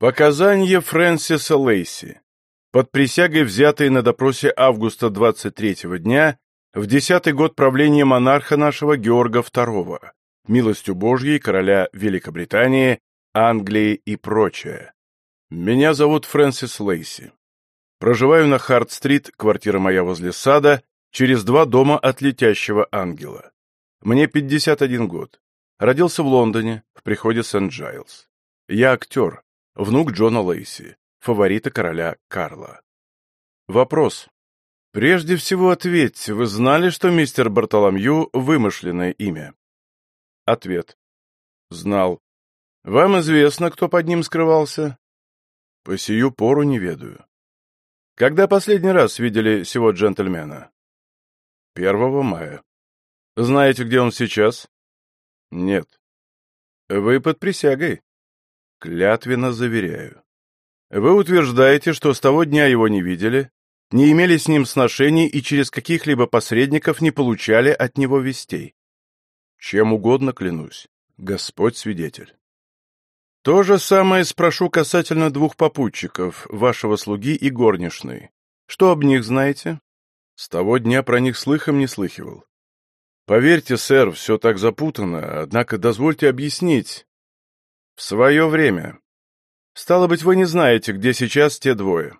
Показания Фрэнсиса Лейси. Под присягой, взятой на допросе августа 23-го дня, в десятый год правления монарха нашего Георга II, милостью Божьей, короля Великобритании, Англии и прочее. Меня зовут Фрэнсис Лейси. Проживаю на Харт-стрит, квартира моя возле сада, через два дома от летящего ангела. Мне 51 год. Родился в Лондоне, в приходе Сент-Джайлз. Я актер, внук Джона Лейси, фаворита короля Карла. Вопрос. Прежде всего ответьте, вы знали, что мистер Бартоломью — вымышленное имя? Ответ. Знал. Вам известно, кто под ним скрывался? По сию пору не ведаю. Когда последний раз видели сего джентльмена? Первого мая. Знаете, где он сейчас? Нет. Вы под присягой? Клятвенно заверяю. Вы утверждаете, что с того дня его не видели, не имели с ним сношений и через каких-либо посредников не получали от него вестей. Чем угодно клянусь. Господь свидетель. То же самое спрошу касательно двух попутчиков, вашего слуги и горничной. Что об них знаете? С того дня про них слыхом не слыхивал. Поверьте, сэр, все так запутано, однако дозвольте объяснить. В свое время. Стало быть, вы не знаете, где сейчас те двое.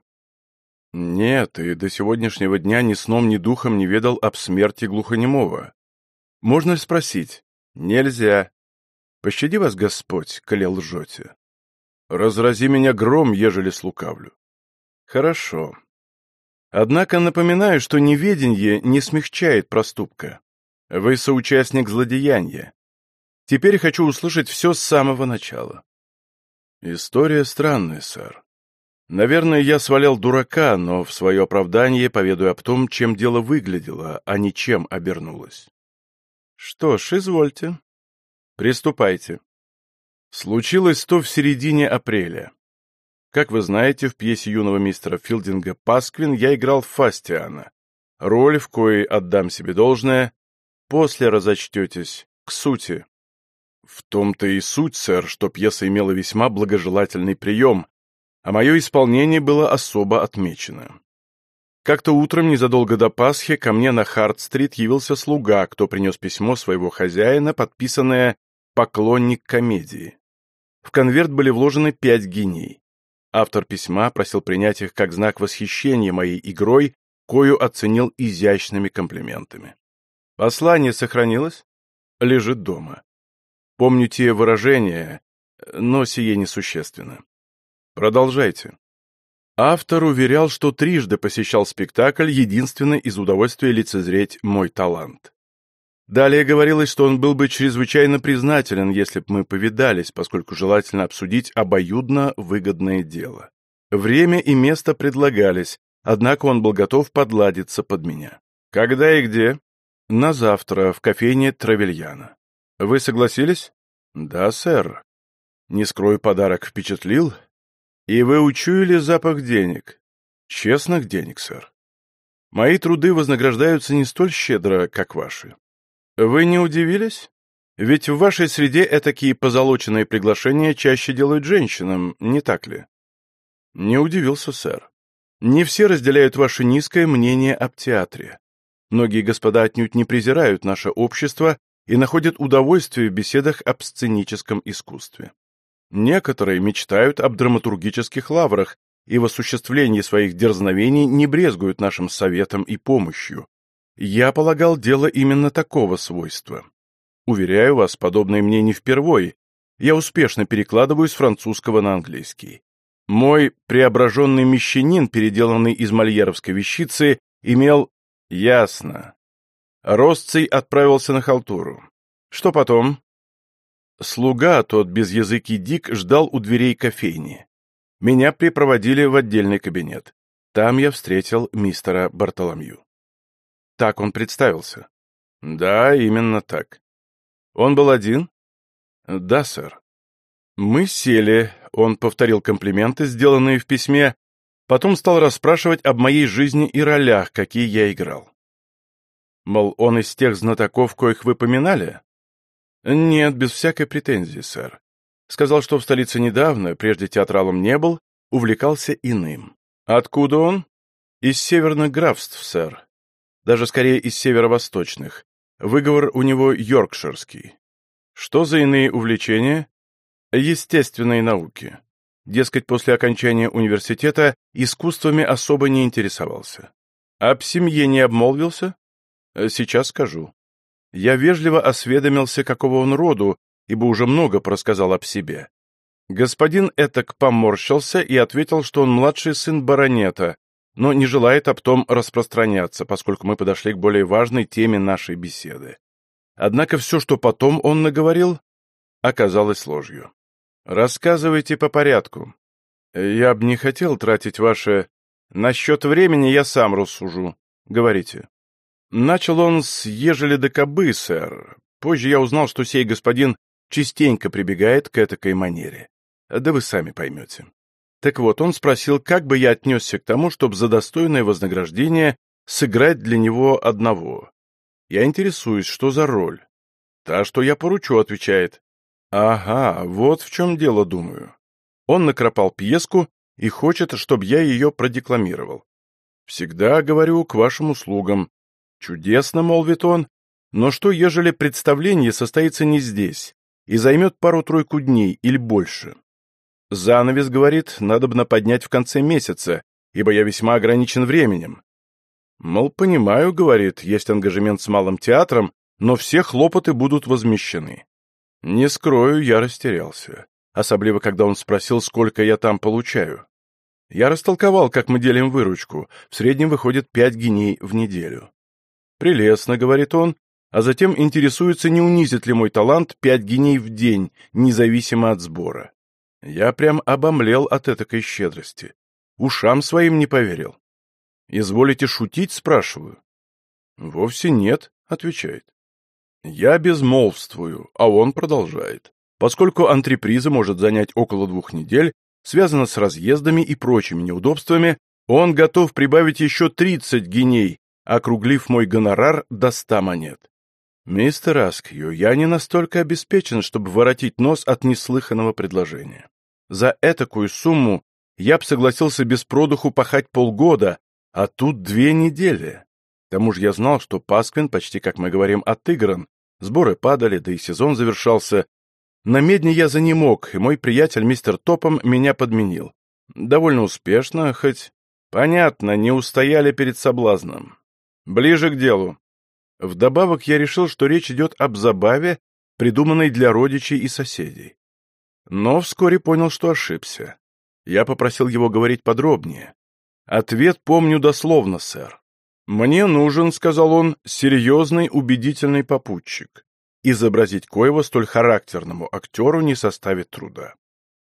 Нет, и до сегодняшнего дня ни сном, ни духом не ведал об смерти глухонемого. Можно ли спросить? Нельзя. Пощади вас, Господь, коли лжете. Разрази меня гром, ежели слукавлю. Хорошо. Однако напоминаю, что неведенье не смягчает проступка. Вы соучастник злодеяния. Теперь хочу услышать все с самого начала. История странная, сэр. Наверное, я свалял дурака, но в свое оправдание поведаю об том, чем дело выглядело, а не чем обернулось. Что ж, извольте. Приступайте. Случилось то в середине апреля. Как вы знаете, в пьесе юного мистера Филдинга «Пасквин» я играл Фастиана. Роль, в коей отдам себе должное, после разочтетесь, к сути. В том-то и суть, сэр, что пьеса имела весьма благожелательный прием, а мое исполнение было особо отмечено. Как-то утром, незадолго до Пасхи, ко мне на Харт-стрит явился слуга, кто принес письмо своего хозяина, подписанное «Поклонник комедии». В конверт были вложены пять гиней. Автор письма просил принять их как знак восхищения моей игрой, кою оценил изящными комплиментами. Послание сохранилось? Лежит дома. Помню те выражения, но сие несущественно. Продолжайте. Автор уверял, что трижды посещал спектакль, единственное из удовольствия лицезреть мой талант. Далее говорилось, что он был бы чрезвычайно признателен, если бы мы повидались, поскольку желательно обсудить обоюдно выгодное дело. Время и место предлагались, однако он был готов подладиться под меня. Когда и где? На завтра в кофейне Травельяна. Вы согласились? Да, сэр. Не скрою, подарок впечатлил. И вы учуяли запах денег. Честных денег, сэр. Мои труды вознаграждаются не столь щедро, как ваши. Вы не удивились? Ведь в вашей среде этакие позолоченные приглашения чаще делают женщинам, не так ли? Не удивился, сэр. Не все разделяют ваше низкое мнение об театре. Многие господа отнюдь не презирают наше общество и находят удовольствие в беседах об сценическом искусстве. Некоторые мечтают об драматургических лаврах и в осуществлении своих дерзновений не брезгуют нашим советом и помощью. Я полагал дело именно такого свойства. Уверяю вас, подобное мне не впервой. Я успешно перекладываю с французского на английский. Мой преображенный мещанин, переделанный из мольеровской вещицы, имел... Ясно. Росций отправился на халтуру. Что потом? Слуга, тот безязыкий Дик, ждал у дверей кофейни. Меня припроводили в отдельный кабинет. Там я встретил мистера Бартоломью. Так он представился. Да, именно так. Он был один? Да, сэр. Мы сели, он повторил комплименты, сделанные в письме, потом стал расспрашивать об моей жизни и ролях, какие я играл. Мол, он из тех знатоков, коих вы поминали? Нет, без всякой претензии, сэр. Сказал, что в столице недавно, прежде театралом не был, увлекался иным. Откуда он? Из северных графств, сэр. Даже скорее из северо-восточных. Выговор у него йоркширский. Что за иные увлечения? Естественные науки. Дескать, после окончания университета искусствами особо не интересовался. Об семье не обмолвился? Сейчас скажу. Я вежливо осведомился, какого он роду, ибо уже много просказал об себе. Господин Этак поморщился и ответил, что он младший сын баронета, но не желает об том распространяться, поскольку мы подошли к более важной теме нашей беседы. Однако все, что потом он наговорил, оказалось ложью. Рассказывайте по порядку. Я бы не хотел тратить ваше... Насчет времени я сам рассужу. Говорите. Начал он с «ежели до кобы, сэр». Позже я узнал, что сей господин частенько прибегает к этакой манере. Да вы сами поймете. Так вот, он спросил, как бы я отнесся к тому, чтобы за достойное вознаграждение сыграть для него одного. Я интересуюсь, что за роль. Та, что я поручу, отвечает. Ага, вот в чем дело, думаю. Он накропал пьеску и хочет, чтобы я ее продекламировал. Всегда говорю к вашим услугам. Чудесно, молвит он, но что, ежели представление состоится не здесь и займет пару-тройку дней или больше? Занавес, говорит, надо бы поднять в конце месяца, ибо я весьма ограничен временем. Мол, понимаю, говорит, есть ангажемент с малым театром, но все хлопоты будут возмещены. Не скрою, я растерялся. Особливо, когда он спросил, сколько я там получаю. Я растолковал, как мы делим выручку. В среднем выходит пять геней в неделю. «Прелестно», — говорит он, а затем интересуется, не унизит ли мой талант пять геней в день, независимо от сбора. Я прям обомлел от этакой щедрости. Ушам своим не поверил. «Изволите шутить?» — спрашиваю. «Вовсе нет», — отвечает. Я безмолвствую, а он продолжает. Поскольку антреприза может занять около двух недель, связано с разъездами и прочими неудобствами, он готов прибавить еще 30 геней, округлив мой гонорар до 100 монет. «Мистер Аскью, я не настолько обеспечен, чтобы воротить нос от неслыханного предложения. За этакую сумму я б согласился без продуху пахать полгода, а тут две недели. К тому же я знал, что Пасквин, почти как мы говорим, отыгран, сборы падали, да и сезон завершался. На медне я занемог, и мой приятель мистер Топом меня подменил. Довольно успешно, хоть... Понятно, не устояли перед соблазном. Ближе к делу. Вдобавок я решил, что речь идет об забаве, придуманной для родичей и соседей. Но вскоре понял, что ошибся. Я попросил его говорить подробнее. Ответ помню дословно, сэр. «Мне нужен, — сказал он, — серьезный, убедительный попутчик. Изобразить коего столь характерному актеру не составит труда.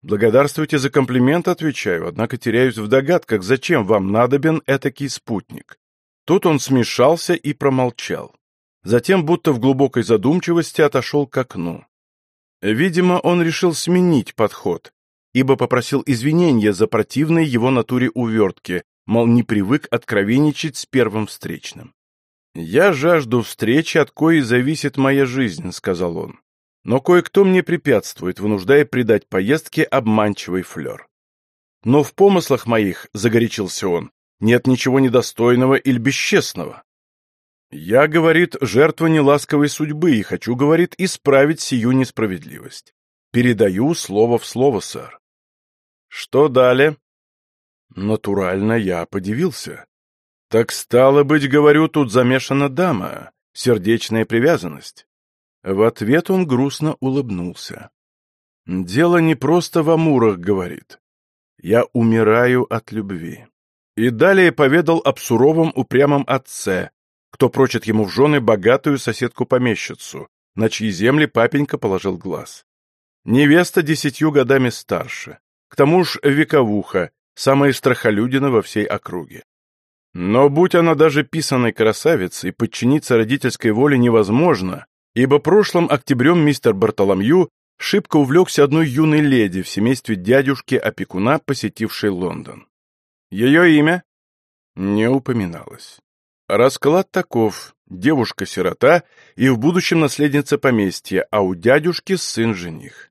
Благодарствуйте за комплимент, отвечаю, однако теряюсь в догадках, зачем вам надобен этакий спутник. Тут он смешался и промолчал. Затем, будто в глубокой задумчивости, отошел к окну. Видимо, он решил сменить подход, ибо попросил извинения за противные его натуре увертки, мол, не привык откровенничать с первым встречным. «Я жажду встречи, от коей зависит моя жизнь», — сказал он. «Но кое-кто мне препятствует, вынуждая придать поездке обманчивый флер». «Но в помыслах моих», — загорячился он, — «нет ничего недостойного или бесчестного. Я, говорит, жертва неласковой судьбы и хочу, говорит, исправить сию несправедливость. Передаю слово в слово, сэр. Что далее? Натурально я подивился. Так стало быть, говорю, тут замешана дама, сердечная привязанность. В ответ он грустно улыбнулся. Дело не просто в амурах, говорит. Я умираю от любви. И далее поведал об суровом упрямом отце, кто прочит ему в жены богатую соседку-помещицу, на чьи земли папенька положил глаз. Невеста десятью годами старше, к тому ж вековуха, самая страхолюдина во всей округе. Но будь она даже писаной красавицей, подчиниться родительской воле невозможно, ибо прошлым октябрем мистер Бартоломью шибко увлекся одной юной леди в семействе дядюшки-опекуна, посетившей Лондон. Ее имя не упоминалось. Расклад таков. Девушка-сирота и в будущем наследница поместья, а у дядюшки сын-жених.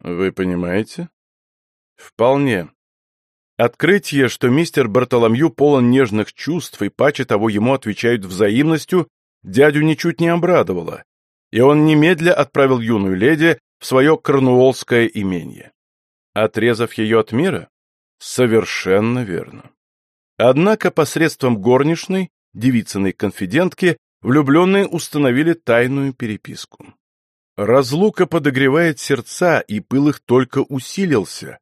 Вы понимаете? Вполне. Открытие, что мистер Бартоломью полон нежных чувств и паче того ему отвечают взаимностью, дядю ничуть не обрадовало, и он немедля отправил юную леди в свое корнуолское имение. Отрезав ее от мира? Совершенно верно. Однако посредством горничной, девицыной конфидентки, влюбленные установили тайную переписку. Разлука подогревает сердца, и пыл их только усилился.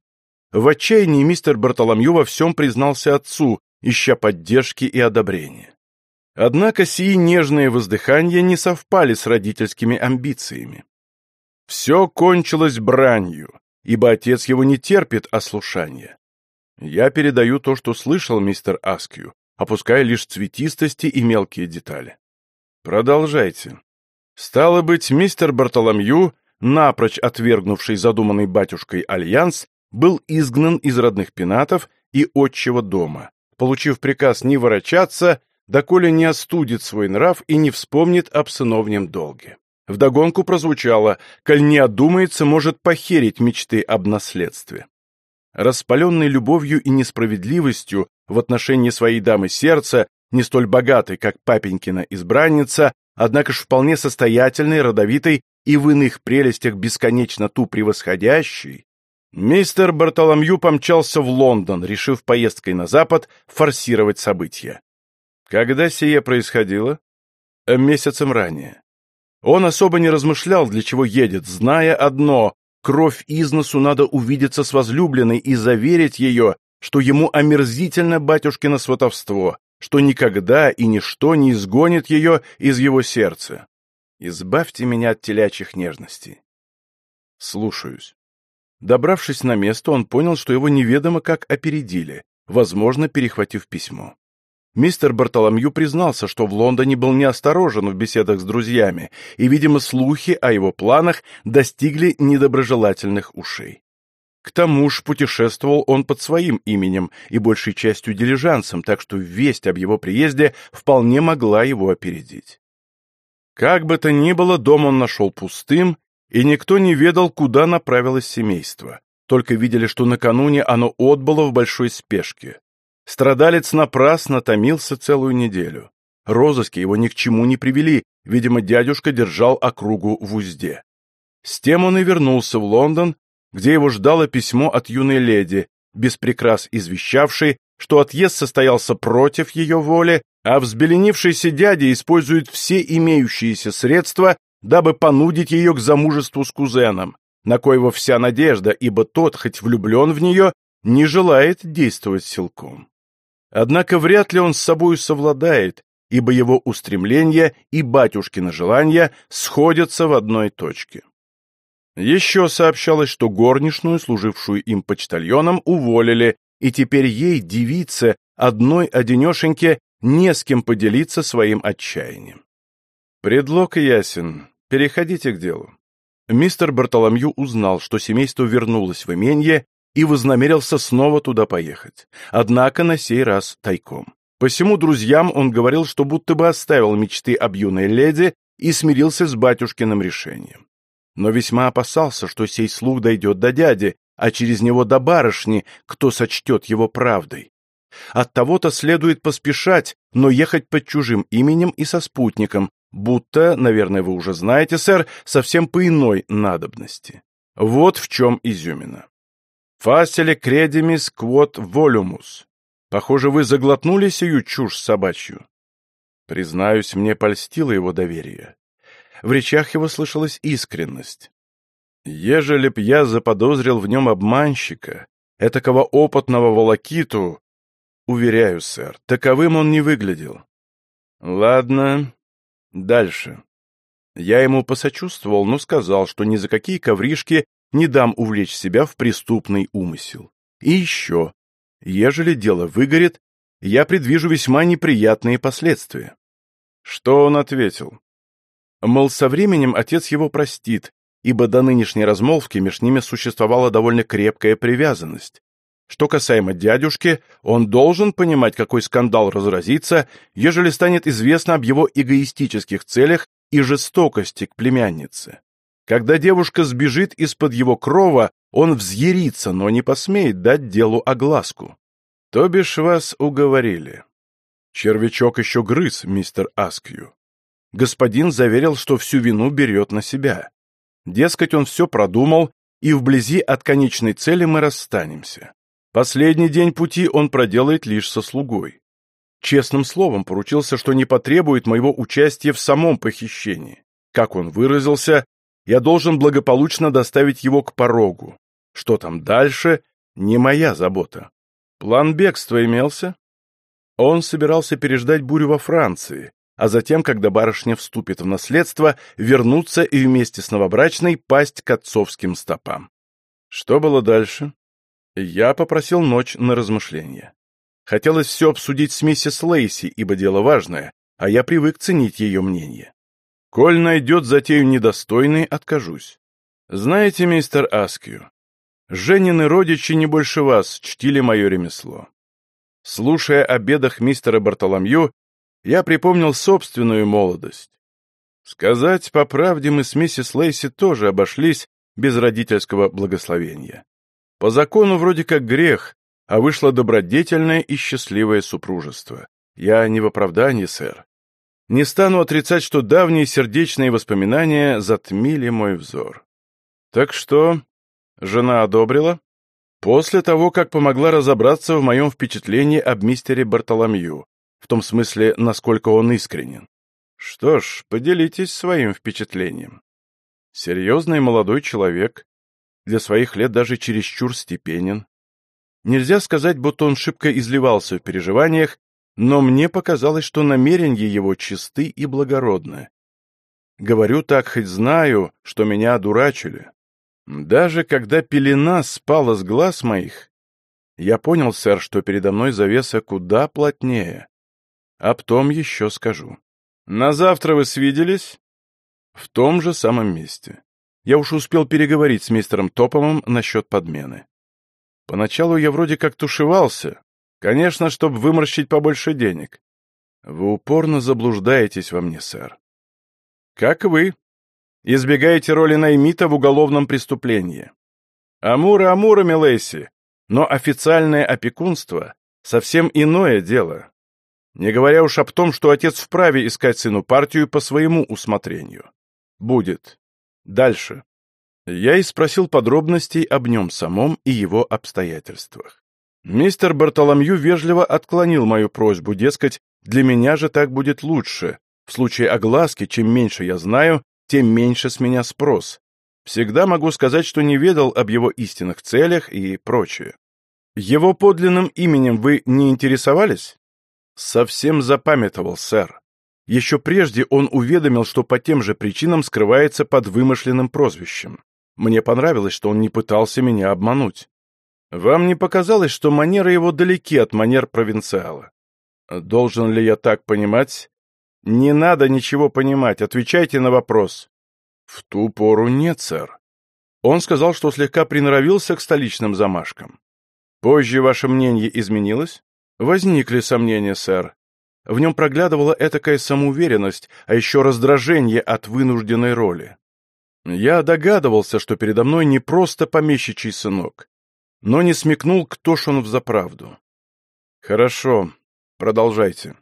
В отчаянии мистер Бартоломью во всем признался отцу, ища поддержки и одобрения. Однако сии нежные воздыхания не совпали с родительскими амбициями. Все кончилось бранью, ибо отец его не терпит ослушания. Я передаю то, что слышал мистер Аскью, опуская лишь цветистости и мелкие детали. Продолжайте. Стало быть, мистер Бартоломью, напрочь отвергнувший задуманный батюшкой альянс, был изгнан из родных пенатов и отчего дома, получив приказ не ворочаться, доколе не остудит свой нрав и не вспомнит об сыновнем долге. Вдогонку прозвучало «Коль не одумается, может похерить мечты об наследстве». Распаленный любовью и несправедливостью в отношении своей дамы сердца, не столь богатой, как папенькина избранница, однако ж вполне состоятельной, родовитой и в иных прелестях бесконечно ту превосходящей, мистер Бартоломью помчался в Лондон, решив поездкой на запад форсировать события. Когда сие происходило? Месяцем ранее. Он особо не размышлял, для чего едет, зная одно — кровь из носу надо увидеться с возлюбленной и заверить ее, что ему омерзительно батюшкино сватовство, что никогда и ничто не изгонит ее из его сердца. Избавьте меня от телячьих нежностей. Слушаюсь. Добравшись на место, он понял, что его неведомо как опередили, возможно, перехватив письмо. Мистер Бартоломью признался, что в Лондоне был неосторожен в беседах с друзьями, и, видимо, слухи о его планах достигли недоброжелательных ушей. К тому же путешествовал он под своим именем и большей частью дилижансом, так что весть об его приезде вполне могла его опередить. Как бы то ни было, дом он нашел пустым, и никто не ведал, куда направилось семейство. Только видели, что накануне оно отбыло в большой спешке. Страдалец напрасно томился целую неделю. Розыски его ни к чему не привели, видимо, дядюшка держал округу в узде. С тем он и вернулся в Лондон, где его ждало письмо от юной леди, без прикрас извещавшей, что отъезд состоялся против ее воли, а взбеленившийся дядя использует все имеющиеся средства, дабы понудить ее к замужеству с кузеном, на коего вся надежда, ибо тот, хоть влюблен в нее, не желает действовать силком. Однако вряд ли он с собою совладает, ибо его устремления и батюшкины желания сходятся в одной точке. Еще сообщалось, что горничную, служившую им почтальоном, уволили, и теперь ей, девице, одной одинешеньке, не с кем поделиться своим отчаянием. Предлог ясен. Переходите к делу. Мистер Бартоломью узнал, что семейство вернулось в именье и вознамерился снова туда поехать. Однако на сей раз тайком. Посему друзьям он говорил, что будто бы оставил мечты об юной леди и смирился с батюшкиным решением но весьма опасался, что сей слух дойдет до дяди, а через него до барышни, кто сочтет его правдой. От того-то следует поспешать, но ехать под чужим именем и со спутником, будто, наверное, вы уже знаете, сэр, совсем по иной надобности. Вот в чем изюмина. Фаселе кредимис квот волюмус. Похоже, вы заглотнули сию чушь собачью. Признаюсь, мне польстило его доверие в речах его слышалась искренность. Ежели б я заподозрил в нем обманщика, этакого опытного волокиту, уверяю, сэр, таковым он не выглядел. Ладно, дальше. Я ему посочувствовал, но сказал, что ни за какие ковришки не дам увлечь себя в преступный умысел. И еще, ежели дело выгорит, я предвижу весьма неприятные последствия. Что он ответил? Мол, со временем отец его простит, ибо до нынешней размолвки между ними существовала довольно крепкая привязанность. Что касаемо дядюшки, он должен понимать, какой скандал разразится, ежели станет известно об его эгоистических целях и жестокости к племяннице. Когда девушка сбежит из-под его крова, он взъярится, но не посмеет дать делу огласку. То бишь вас уговорили. Червячок еще грыз, мистер Аскью. Господин заверил, что всю вину берет на себя. Дескать, он все продумал, и вблизи от конечной цели мы расстанемся. Последний день пути он проделает лишь со слугой. Честным словом поручился, что не потребует моего участия в самом похищении. Как он выразился, я должен благополучно доставить его к порогу. Что там дальше, не моя забота. План бегства имелся? Он собирался переждать бурю во Франции, а затем, когда барышня вступит в наследство, вернуться и вместе с новобрачной пасть к отцовским стопам. Что было дальше? Я попросил ночь на размышление. Хотелось все обсудить с миссис Лейси, ибо дело важное, а я привык ценить ее мнение. Коль найдет затею недостойной, откажусь. Знаете, мистер Аскью, Женины родичи не больше вас чтили мое ремесло. Слушая о бедах мистера Бартоломью, я припомнил собственную молодость. Сказать по правде, мы с миссис Лейси тоже обошлись без родительского благословения. По закону вроде как грех, а вышло добродетельное и счастливое супружество. Я не в оправдании, сэр. Не стану отрицать, что давние сердечные воспоминания затмили мой взор. Так что жена одобрила? После того, как помогла разобраться в моем впечатлении об мистере Бартоломью, в том смысле, насколько он искренен. Что ж, поделитесь своим впечатлением. Серьезный молодой человек, для своих лет даже чересчур степенен. Нельзя сказать, будто он шибко изливался в переживаниях, но мне показалось, что намерения его чисты и благородны. Говорю так, хоть знаю, что меня одурачили. Даже когда пелена спала с глаз моих, я понял, сэр, что передо мной завеса куда плотнее. Об том еще скажу. На завтра вы свиделись? В том же самом месте. Я уж успел переговорить с мистером Топомом насчет подмены. Поначалу я вроде как тушевался, Конечно, чтобы выморщить побольше денег. Вы упорно заблуждаетесь во мне, сэр. Как вы. Избегаете роли наймита в уголовном преступлении. Амура амурами, Лейси, но официальное опекунство — совсем иное дело. Не говоря уж об том, что отец вправе искать сыну партию по своему усмотрению. Будет. Дальше. Я и спросил подробностей об нем самом и его обстоятельствах. Мистер Бартоломью вежливо отклонил мою просьбу, дескать, для меня же так будет лучше. В случае огласки, чем меньше я знаю, тем меньше с меня спрос. Всегда могу сказать, что не ведал об его истинных целях и прочее. Его подлинным именем вы не интересовались? Совсем запамятовал, сэр. Еще прежде он уведомил, что по тем же причинам скрывается под вымышленным прозвищем. Мне понравилось, что он не пытался меня обмануть. Вам не показалось, что манеры его далеки от манер провинциала? Должен ли я так понимать? Не надо ничего понимать, отвечайте на вопрос. В ту пору нет, сэр. Он сказал, что слегка приноровился к столичным замашкам. Позже ваше мнение изменилось? Возникли сомнения, сэр. В нем проглядывала этакая самоуверенность, а еще раздражение от вынужденной роли. Я догадывался, что передо мной не просто помещичий сынок, но не смекнул, кто ж он взаправду. «Хорошо, продолжайте».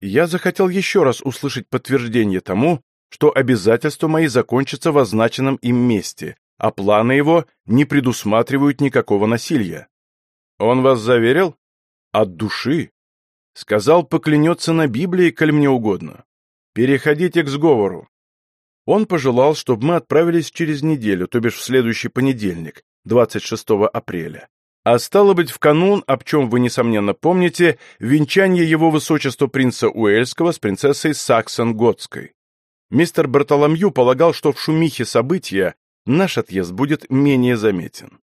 Я захотел еще раз услышать подтверждение тому, что обязательства мои закончатся в означенном им месте, а планы его не предусматривают никакого насилия. Он вас заверил? От души. Сказал, поклянется на Библии, коль мне угодно. Переходите к сговору. Он пожелал, чтобы мы отправились через неделю, то бишь в следующий понедельник, 26 апреля. А стало быть, в канун, об чем вы, несомненно, помните, венчание его высочества принца Уэльского с принцессой Саксон-Готской. Мистер Бартоломью полагал, что в шумихе события наш отъезд будет менее заметен.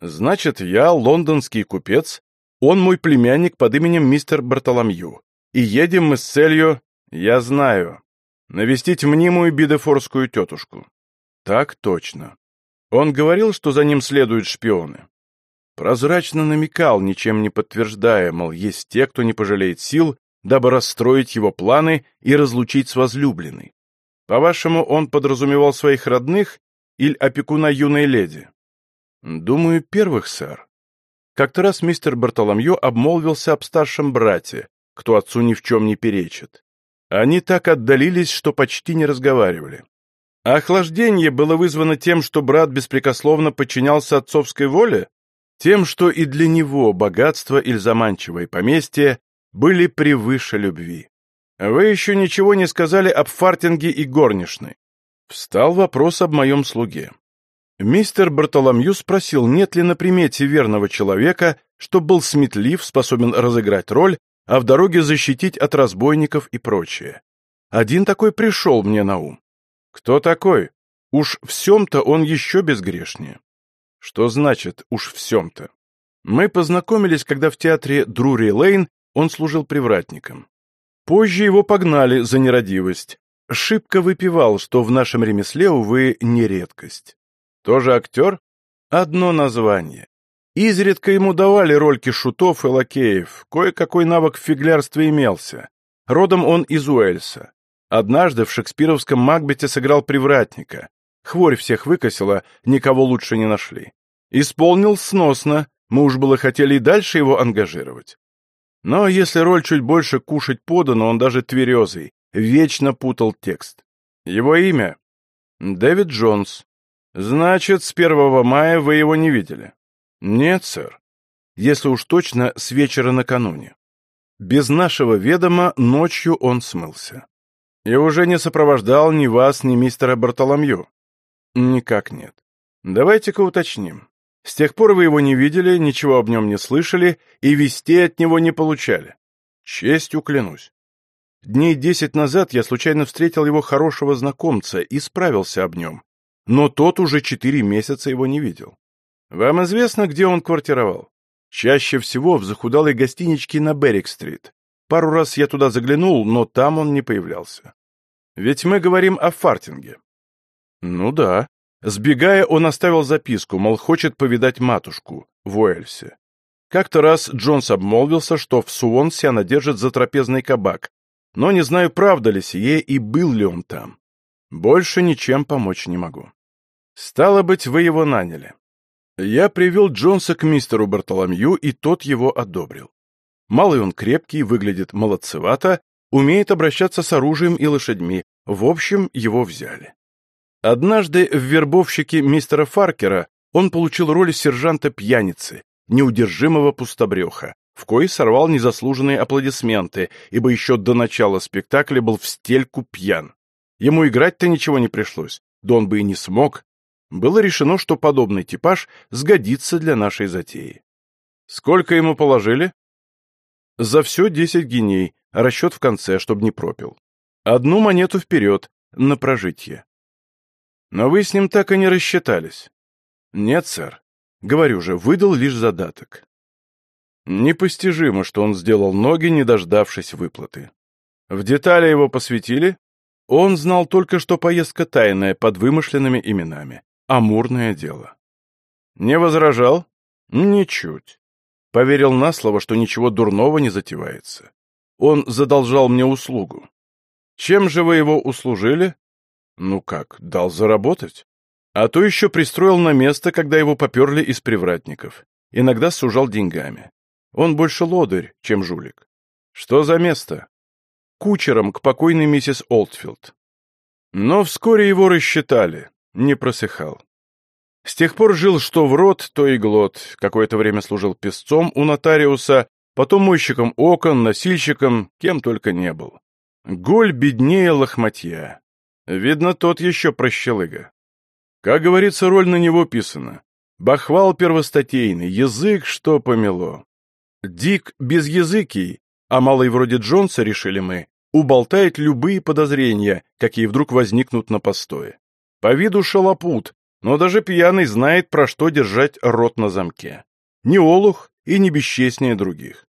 Значит, я лондонский купец, он мой племянник под именем мистер Бартоломью, и едем мы с целью, я знаю, навестить мнимую бидефорскую тетушку. Так точно. Он говорил, что за ним следуют шпионы. Прозрачно намекал, ничем не подтверждая, мол, есть те, кто не пожалеет сил, дабы расстроить его планы и разлучить с возлюбленной. По-вашему, он подразумевал своих родных или опекуна юной леди? Думаю, первых, сэр. Как-то раз мистер Бартоломью обмолвился об старшем брате, кто отцу ни в чем не перечит. Они так отдалились, что почти не разговаривали. Охлаждение было вызвано тем, что брат беспрекословно подчинялся отцовской воле? Тем, что и для него богатство или заманчивое поместье были превыше любви. Вы еще ничего не сказали об фартинге и горничной. Встал вопрос об моем слуге. Мистер Бартоломью спросил, нет ли на примете верного человека, что был сметлив, способен разыграть роль, а в дороге защитить от разбойников и прочее. Один такой пришел мне на ум. Кто такой? Уж всем-то он еще безгрешнее. Что значит «уж всем-то»? Мы познакомились, когда в театре Друри Лейн он служил привратником. Позже его погнали за нерадивость. Шибко выпивал, что в нашем ремесле, увы, не редкость. Тоже актер? Одно название. Изредка ему давали рольки шутов и лакеев, кое-какой навык в фиглярстве имелся. Родом он из Уэльса. Однажды в шекспировском Макбете сыграл привратника. Хворь всех выкосила, никого лучше не нашли. Исполнил сносно, мы уж было хотели и дальше его ангажировать. Но если роль чуть больше кушать подано, он даже тверезый, вечно путал текст. Его имя? Дэвид Джонс. Значит, с 1 мая вы его не видели? «Нет, сэр. Если уж точно, с вечера накануне. Без нашего ведома ночью он смылся. И уже не сопровождал ни вас, ни мистера Бартоломью?» «Никак нет. Давайте-ка уточним. С тех пор вы его не видели, ничего об нем не слышали и вестей от него не получали. Честью клянусь. Дней десять назад я случайно встретил его хорошего знакомца и справился об нем, но тот уже четыре месяца его не видел. Вам известно, где он квартировал? Чаще всего в захудалой гостиничке на Беррик-стрит. Пару раз я туда заглянул, но там он не появлялся. Ведь мы говорим о фартинге. Ну да. Сбегая, он оставил записку, мол, хочет повидать матушку в Уэльсе. Как-то раз Джонс обмолвился, что в Суонсе она держит за трапезный кабак, но не знаю, правда ли сие и был ли он там. Больше ничем помочь не могу. Стало быть, вы его наняли. Я привел Джонса к мистеру Бартоломью, и тот его одобрил. Малый он крепкий, выглядит молодцевато, умеет обращаться с оружием и лошадьми. В общем, его взяли. Однажды в вербовщике мистера Фаркера он получил роль сержанта-пьяницы, неудержимого пустобреха, в кои сорвал незаслуженные аплодисменты, ибо еще до начала спектакля был в стельку пьян. Ему играть-то ничего не пришлось, да он бы и не смог, было решено, что подобный типаж сгодится для нашей затеи. Сколько ему положили? За все десять геней, расчет в конце, чтобы не пропил. Одну монету вперед, на прожитие. Но вы с ним так и не рассчитались. Нет, сэр. Говорю же, выдал лишь задаток. Непостижимо, что он сделал ноги, не дождавшись выплаты. В детали его посвятили? Он знал только, что поездка тайная, под вымышленными именами. Амурное дело. Не возражал? Ничуть. Поверил на слово, что ничего дурного не затевается. Он задолжал мне услугу. Чем же вы его услужили? Ну как, дал заработать? А то еще пристроил на место, когда его поперли из привратников. Иногда сужал деньгами. Он больше лодырь, чем жулик. Что за место? Кучером к покойной миссис Олдфилд. Но вскоре его рассчитали не просыхал. С тех пор жил что в рот, то и глот, какое-то время служил песцом у нотариуса, потом мойщиком окон, носильщиком, кем только не был. Голь беднее лохматья. Видно, тот еще прощелыга. Как говорится, роль на него писана. Бахвал первостатейный, язык что помело. Дик безязыкий, а малый вроде Джонса, решили мы, уболтает любые подозрения, какие вдруг возникнут на постое. По виду шалопут, но даже пьяный знает, про что держать рот на замке. Не олух и не бесчестнее других.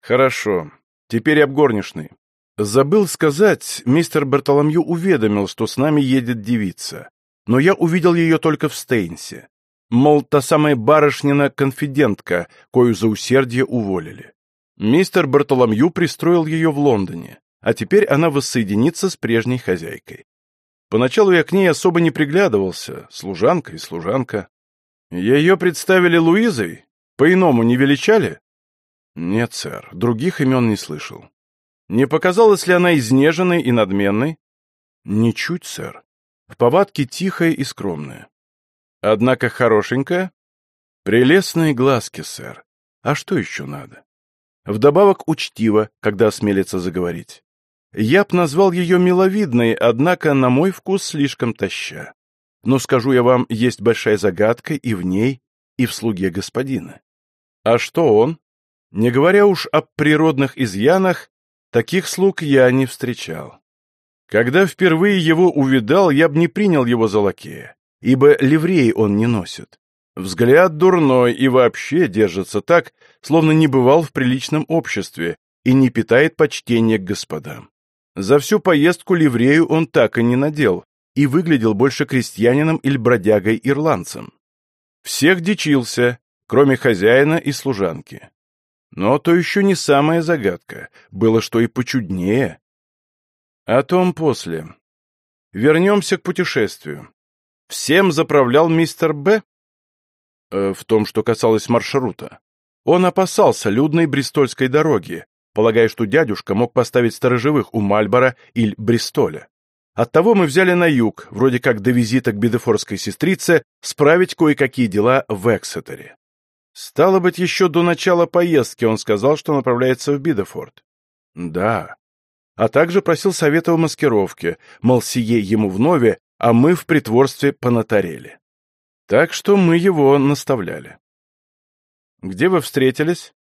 Хорошо, теперь об горничной. Забыл сказать, мистер Бартоломью уведомил, что с нами едет девица. Но я увидел ее только в Стейнсе. Мол, та самая барышнина-конфидентка, кою за усердие уволили. Мистер Бартоломью пристроил ее в Лондоне, а теперь она воссоединится с прежней хозяйкой. Поначалу я к ней особо не приглядывался, служанка и служанка. Ее представили Луизой? По-иному не величали? Нет, сэр, других имен не слышал. Не показалась ли она изнеженной и надменной? Ничуть, сэр. В повадке тихая и скромная. Однако хорошенькая? Прелестные глазки, сэр. А что еще надо? Вдобавок учтиво, когда осмелится заговорить. Я б назвал ее миловидной, однако, на мой вкус, слишком таща. Но, скажу я вам, есть большая загадка и в ней, и в слуге господина. А что он? Не говоря уж о природных изъянах, таких слуг я не встречал. Когда впервые его увидал, я б не принял его за лакея, ибо ливреи он не носит. Взгляд дурной и вообще держится так, словно не бывал в приличном обществе и не питает почтения к господам. За всю поездку ливрею он так и не надел и выглядел больше крестьянином или бродягой-ирландцем. Всех дичился, кроме хозяина и служанки. Но то еще не самая загадка, было что и почуднее. О том после. Вернемся к путешествию. Всем заправлял мистер Б? Э, в том, что касалось маршрута. Он опасался людной Бристольской дороги, полагая, что дядюшка мог поставить сторожевых у Мальбора или Бристоля. Оттого мы взяли на юг, вроде как до визита к бедефорской сестрице, справить кое-какие дела в Эксетере. Стало быть, еще до начала поездки он сказал, что направляется в Бидефорд. Да. А также просил совета в маскировке, мол, сие ему вновь, а мы в притворстве понатарели. Так что мы его наставляли. Где вы встретились?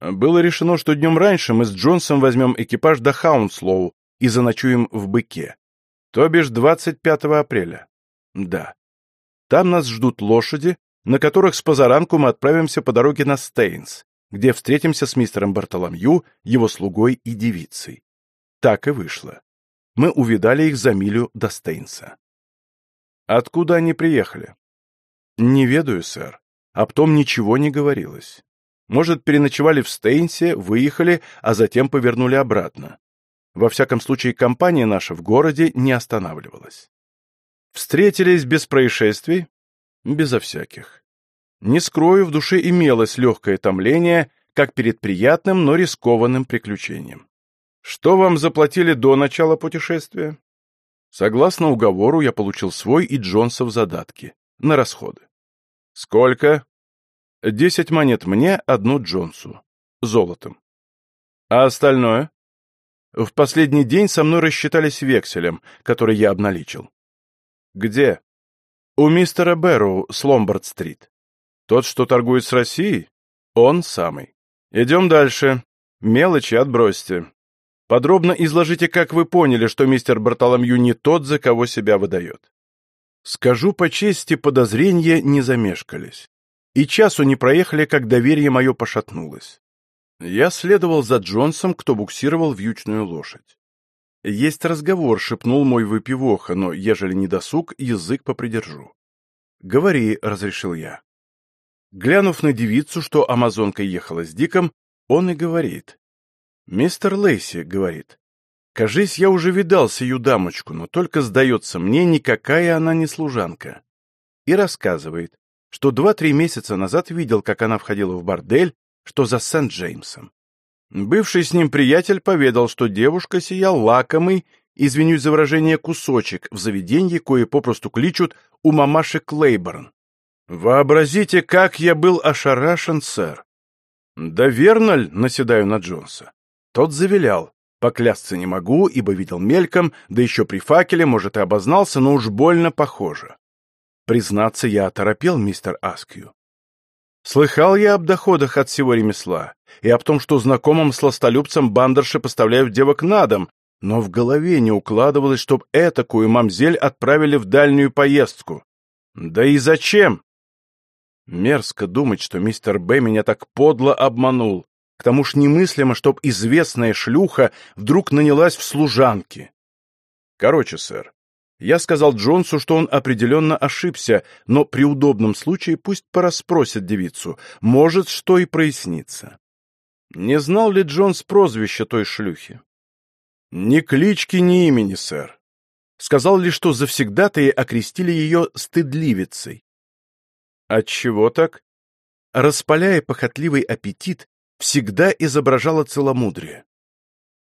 Было решено, что днем раньше мы с Джонсом возьмем экипаж до Хаунслоу и заночуем в Быке. То бишь 25 апреля. Да. Там нас ждут лошади, на которых с позаранку мы отправимся по дороге на Стейнс, где встретимся с мистером Бартоломью, его слугой и девицей. Так и вышло. Мы увидали их за милю до Стейнса. Откуда они приехали? Не ведаю, сэр. Об том ничего не говорилось. Может, переночевали в Стейнсе, выехали, а затем повернули обратно. Во всяком случае, компания наша в городе не останавливалась. Встретились без происшествий? Безо всяких. Не скрою, в душе имелось легкое томление, как перед приятным, но рискованным приключением. Что вам заплатили до начала путешествия? Согласно уговору, я получил свой и Джонсов задатки на расходы. Сколько? Десять монет мне, одну Джонсу. Золотом. А остальное? В последний день со мной рассчитались векселем, который я обналичил. Где? У мистера Бэрроу с Ломбард-стрит. Тот, что торгует с Россией? Он самый. Идем дальше. Мелочи отбросьте. Подробно изложите, как вы поняли, что мистер Бартоломью не тот, за кого себя выдает. Скажу по чести, подозрения не замешкались. И часу не проехали, как доверие мое пошатнулось. Я следовал за Джонсом, кто буксировал вьючную лошадь. «Есть разговор», — шепнул мой выпивоха, но, ежели не досуг, язык попридержу. «Говори», — разрешил я. Глянув на девицу, что амазонка ехала с Диком, он и говорит. «Мистер Лейси», — говорит, Кажись, я уже видал сию дамочку, но только, сдается мне, никакая она не служанка. И рассказывает, что два-три месяца назад видел, как она входила в бордель, что за Сент-Джеймсом. Бывший с ним приятель поведал, что девушка сия лакомый, извинюсь за выражение, кусочек в заведении, кое попросту кличут у мамаши Клейборн. Вообразите, как я был ошарашен, сэр. Да верно ль, наседаю на Джонса. Тот завилял. Поклясться не могу, ибо видел мельком, да еще при факеле, может, и обознался, но уж больно похоже. Признаться, я оторопел, мистер Аскью. Слыхал я об доходах от всего ремесла и об том, что знакомым сластолюбцам бандерши поставляют девок на дом, но в голове не укладывалось, чтоб этакую мамзель отправили в дальнюю поездку. Да и зачем? Мерзко думать, что мистер Б меня так подло обманул. К тому ж немыслимо, чтоб известная шлюха вдруг нанялась в служанки. Короче, сэр, я сказал Джонсу, что он определенно ошибся, но при удобном случае пусть порасспросит девицу, может, что и прояснится. Не знал ли Джонс прозвища той шлюхи? Ни клички, ни имени, сэр. сказал лишь, что завсегдатые окрестили ее стыдливицей. Отчего так? Распаляя похотливый аппетит, всегда изображала целомудрие.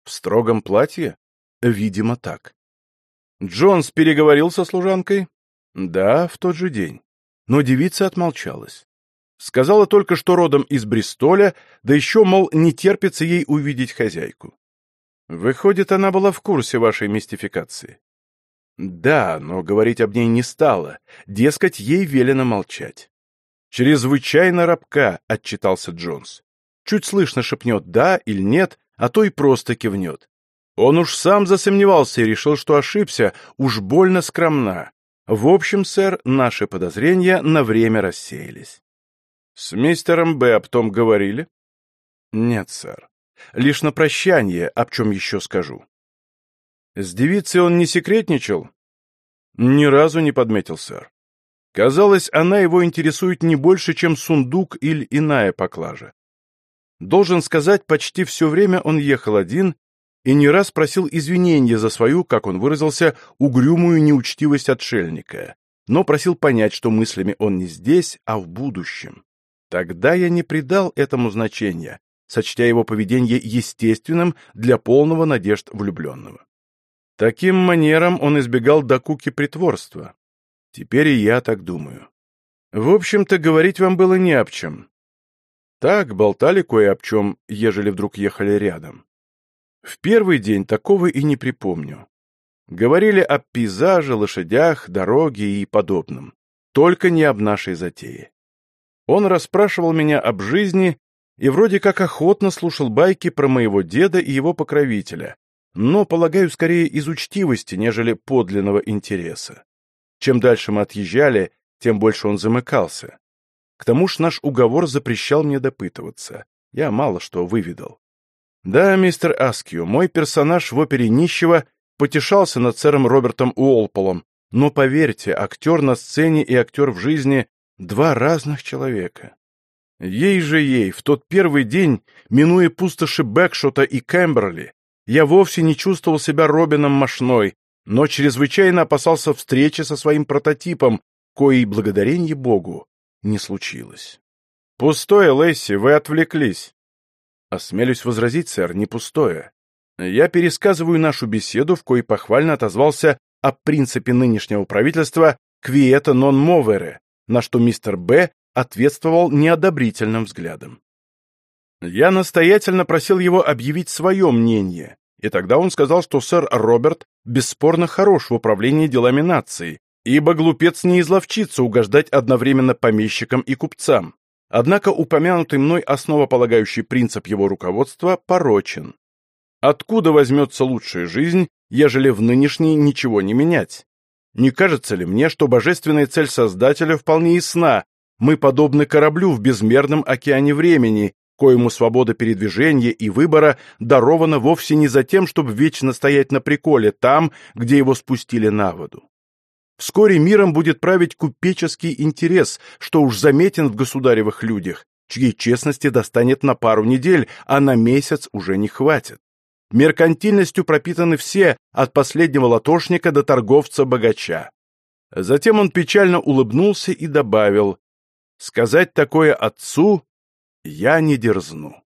В строгом платье? Видимо, так. Джонс переговорил со служанкой? Да, в тот же день. Но девица отмолчалась. Сказала только, что родом из Бристоля, да еще, мол, не терпится ей увидеть хозяйку. Выходит, она была в курсе вашей мистификации. Да, но говорить об ней не стала, дескать, ей велено молчать. Чрезвычайно рабка, отчитался Джонс. Чуть слышно шепнет «да» или «нет», а то и просто кивнет. Он уж сам засомневался и решил, что ошибся, уж больно скромна. В общем, сэр, наши подозрения на время рассеялись. С мистером Б. об том говорили? Нет, сэр. Лишь на прощание, об чем еще скажу. С девицей он не секретничал? Ни разу не подметил, сэр. Казалось, она его интересует не больше, чем сундук или иная поклажа. Должен сказать, почти все время он ехал один и не раз просил извинения за свою, как он выразился, угрюмую неучтивость отшельника, но просил понять, что мыслями он не здесь, а в будущем. Тогда я не придал этому значения, сочтя его поведение естественным для полного надежд влюбленного. Таким манером он избегал докуки притворства. Теперь и я так думаю. В общем-то, говорить вам было не об чем. Так болтали кое об чем, ежели вдруг ехали рядом. В первый день такого и не припомню. Говорили о пейзаже, лошадях, дороге и подобном. Только не об нашей затее. Он расспрашивал меня об жизни и вроде как охотно слушал байки про моего деда и его покровителя, но, полагаю, скорее из учтивости, нежели подлинного интереса. Чем дальше мы отъезжали, тем больше он замыкался. К тому ж наш уговор запрещал мне допытываться. Я мало что выведал. Да, мистер Аскью, мой персонаж в опере нищего потешался над сэром Робертом Уолполом, но поверьте, актер на сцене и актер в жизни — два разных человека. Ей же ей, в тот первый день, минуя пустоши Бэкшота и Кэмберли, я вовсе не чувствовал себя Робином Мошной, но чрезвычайно опасался встречи со своим прототипом, коей, благодарение Богу, не случилось. «Пустое, Лесси, вы отвлеклись. Осмелюсь возразить, сэр, не пустое. Я пересказываю нашу беседу, в коей похвально отозвался о принципе нынешнего правительства «квиета нон мовере», на что мистер Б. ответствовал неодобрительным взглядом. Я настоятельно просил его объявить свое мнение, и тогда он сказал, что сэр Роберт бесспорно хорош в управлении делами нации, ибо глупец не изловчится угождать одновременно помещикам и купцам. Однако упомянутый мной основополагающий принцип его руководства порочен. Откуда возьмется лучшая жизнь, ежели в нынешней ничего не менять? Не кажется ли мне, что божественная цель Создателя вполне ясна? Мы подобны кораблю в безмерном океане времени, коему свобода передвижения и выбора дарована вовсе не за тем, чтобы вечно стоять на приколе там, где его спустили на воду. Вскоре миром будет править купеческий интерес, что уж заметен в государевых людях, чьей честности достанет на пару недель, а на месяц уже не хватит. Меркантильностью пропитаны все, от последнего латошника до торговца-богача. Затем он печально улыбнулся и добавил, «Сказать такое отцу я не дерзну».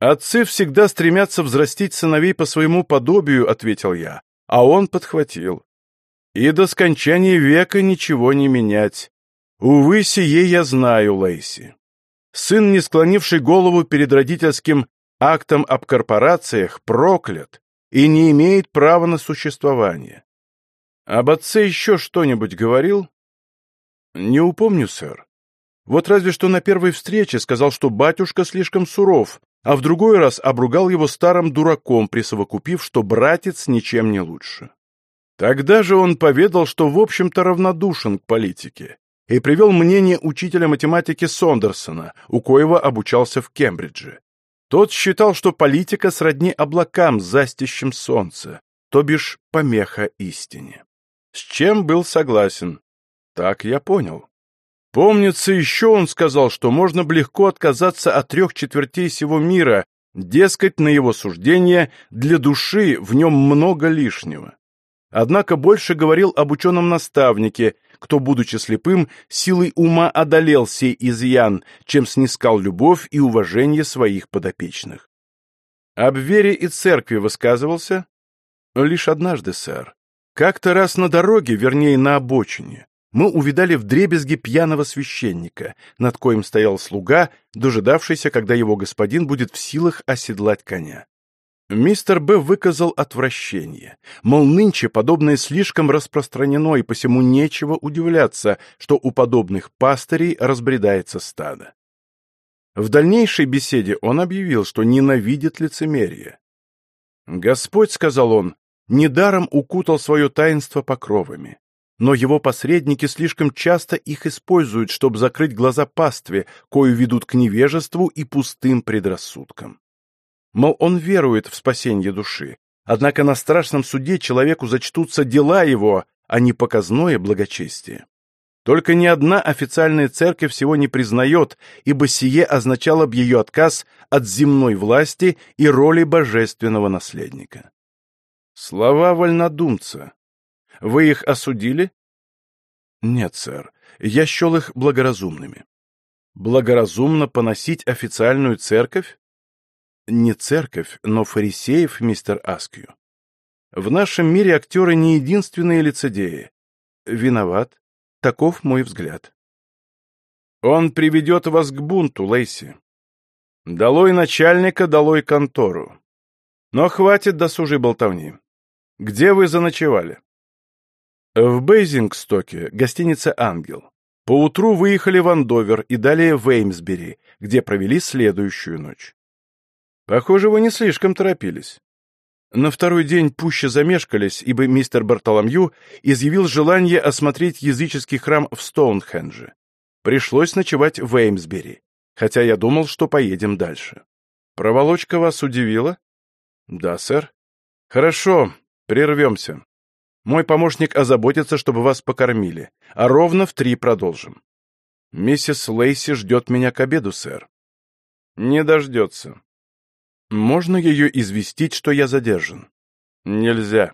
«Отцы всегда стремятся взрастить сыновей по своему подобию», — ответил я, а он подхватил и до скончания века ничего не менять. Увы, сие я знаю, Лейси. Сын, не склонивший голову перед родительским актом об корпорациях, проклят и не имеет права на существование. Об отце еще что-нибудь говорил? Не упомню, сэр. Вот разве что на первой встрече сказал, что батюшка слишком суров, а в другой раз обругал его старым дураком, присовокупив, что братец ничем не лучше. Тогда же он поведал, что в общем-то равнодушен к политике, и привел мнение учителя математики Сондерсона, у коего обучался в Кембридже. Тот считал, что политика сродни облакам, застящим солнце, то бишь помеха истине. С чем был согласен. Так я понял. Помнится, еще он сказал, что можно легко отказаться от трех четвертей всего мира, дескать, на его суждение, для души в нем много лишнего. Однако больше говорил об ученом-наставнике, кто, будучи слепым, силой ума одолел сей изъян, чем снискал любовь и уважение своих подопечных. Об вере и церкви высказывался? Лишь однажды, сэр. Как-то раз на дороге, вернее, на обочине, мы увидали вдребезги пьяного священника, над коим стоял слуга, дожидавшийся, когда его господин будет в силах оседлать коня. Мистер Б. выказал отвращение, мол, нынче подобное слишком распространено, и посему нечего удивляться, что у подобных пастырей разбредается стадо. В дальнейшей беседе он объявил, что ненавидит лицемерие. «Господь, — сказал он, — недаром укутал свое таинство покровами, но его посредники слишком часто их используют, чтобы закрыть глаза пастве, кою ведут к невежеству и пустым предрассудкам. Мол, он верует в спасение души, однако на страшном суде человеку зачтутся дела его, а не показное благочестие. Только ни одна официальная церковь всего не признает, ибо сие означало бы ее отказ от земной власти и роли божественного наследника. Слова вольнодумца. Вы их осудили? Нет, сэр. Я счел их благоразумными. Благоразумно поносить официальную церковь? Не церковь, но фарисеев, мистер Аскью. В нашем мире актеры не единственные лицедеи. Виноват. Таков мой взгляд. Он приведет вас к бунту, Лейси. Долой начальника, долой контору. Но хватит досужей болтовни. Где вы заночевали? В Бейзингстоке, гостиница «Ангел». Поутру выехали в Андовер и далее в Эймсбери, где провели следующую ночь. Похоже, вы не слишком торопились. На второй день пуще замешкались, ибо мистер Бартоломью изъявил желание осмотреть языческий храм в Стоунхендже. Пришлось ночевать в Эймсбери, хотя я думал, что поедем дальше. Проволочка вас удивила? Да, сэр. Хорошо, прервемся. Мой помощник озаботится, чтобы вас покормили, а ровно в три продолжим. Миссис Лейси ждет меня к обеду, сэр. Не дождется. Можно ее известить, что я задержан? Нельзя.